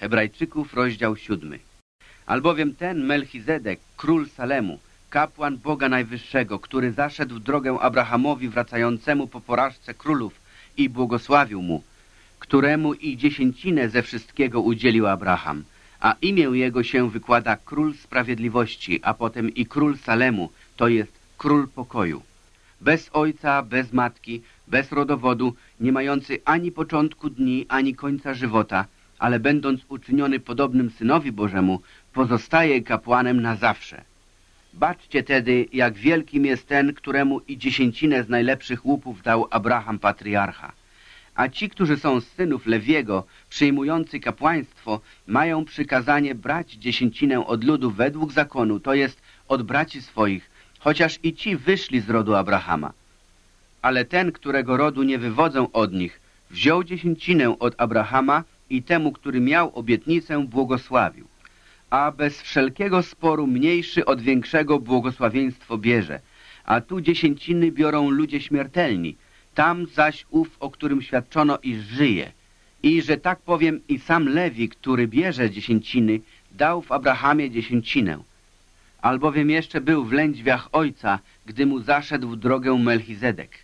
Hebrajczyków, rozdział siódmy. Albowiem ten Melchizedek, król Salemu, kapłan Boga Najwyższego, który zaszedł drogę Abrahamowi wracającemu po porażce królów i błogosławił mu, któremu i dziesięcinę ze wszystkiego udzielił Abraham, a imię jego się wykłada Król Sprawiedliwości, a potem i Król Salemu, to jest Król Pokoju. Bez ojca, bez matki, bez rodowodu, nie mający ani początku dni, ani końca żywota, ale będąc uczyniony podobnym Synowi Bożemu, pozostaje kapłanem na zawsze. Baczcie tedy, jak wielkim jest ten, któremu i dziesięcinę z najlepszych łupów dał Abraham patriarcha. A ci, którzy są z synów Lewiego, przyjmujący kapłaństwo, mają przykazanie brać dziesięcinę od ludu według zakonu, to jest od braci swoich, chociaż i ci wyszli z rodu Abrahama. Ale ten, którego rodu nie wywodzą od nich, wziął dziesięcinę od Abrahama i temu, który miał obietnicę, błogosławił. A bez wszelkiego sporu mniejszy od większego błogosławieństwo bierze. A tu dziesięciny biorą ludzie śmiertelni, tam zaś ów, o którym świadczono, iż żyje. I że tak powiem i sam Lewi, który bierze dziesięciny, dał w Abrahamie dziesięcinę. Albowiem jeszcze był w lędźwiach ojca, gdy mu zaszedł drogę Melchizedek.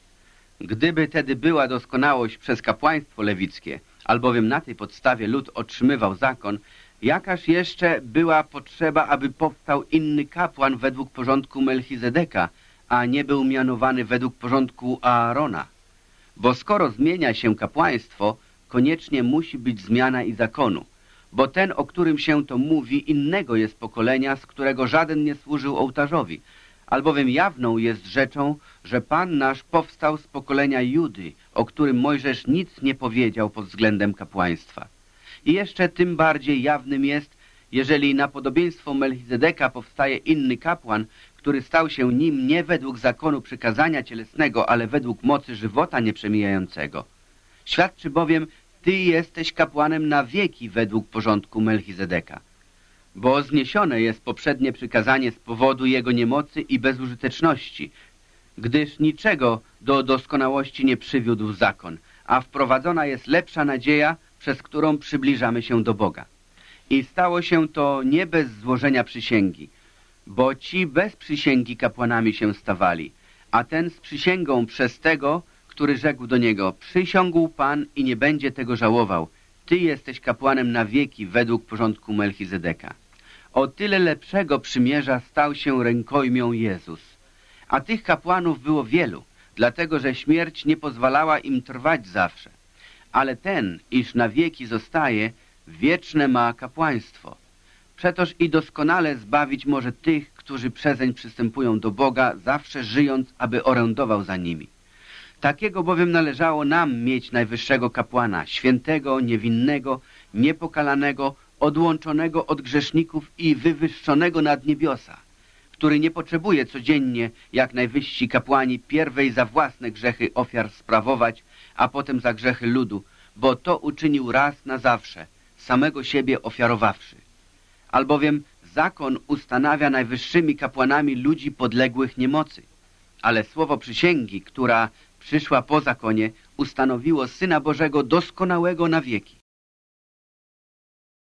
Gdyby tedy była doskonałość przez kapłaństwo lewickie, albowiem na tej podstawie lud otrzymywał zakon, jakaż jeszcze była potrzeba, aby powstał inny kapłan według porządku Melchizedeka, a nie był mianowany według porządku Aarona. Bo skoro zmienia się kapłaństwo, koniecznie musi być zmiana i zakonu, bo ten, o którym się to mówi, innego jest pokolenia, z którego żaden nie służył ołtarzowi, albowiem jawną jest rzeczą, że Pan nasz powstał z pokolenia Judy, o którym Mojżesz nic nie powiedział pod względem kapłaństwa. I jeszcze tym bardziej jawnym jest, jeżeli na podobieństwo Melchizedeka powstaje inny kapłan, który stał się nim nie według zakonu przykazania cielesnego, ale według mocy żywota nieprzemijającego. Świadczy bowiem, ty jesteś kapłanem na wieki według porządku Melchizedeka. Bo zniesione jest poprzednie przykazanie z powodu jego niemocy i bezużyteczności, gdyż niczego do doskonałości nie przywiódł zakon, a wprowadzona jest lepsza nadzieja, przez którą przybliżamy się do Boga. I stało się to nie bez złożenia przysięgi, bo ci bez przysięgi kapłanami się stawali, a ten z przysięgą przez tego, który rzekł do niego, przysiągł Pan i nie będzie tego żałował, Ty jesteś kapłanem na wieki według porządku Melchizedeka. O tyle lepszego przymierza stał się rękojmią Jezus. A tych kapłanów było wielu, dlatego że śmierć nie pozwalała im trwać zawsze. Ale ten, iż na wieki zostaje, wieczne ma kapłaństwo. Przetoż i doskonale zbawić może tych, którzy przezeń przystępują do Boga, zawsze żyjąc, aby orędował za nimi. Takiego bowiem należało nam mieć najwyższego kapłana, świętego, niewinnego, niepokalanego, odłączonego od grzeszników i wywyższonego nad niebiosa, który nie potrzebuje codziennie, jak najwyżsi kapłani, pierwej za własne grzechy ofiar sprawować, a potem za grzechy ludu, bo to uczynił raz na zawsze, samego siebie ofiarowawszy. Albowiem zakon ustanawia najwyższymi kapłanami ludzi podległych niemocy, ale słowo przysięgi, która przyszła po zakonie, ustanowiło Syna Bożego doskonałego na wieki.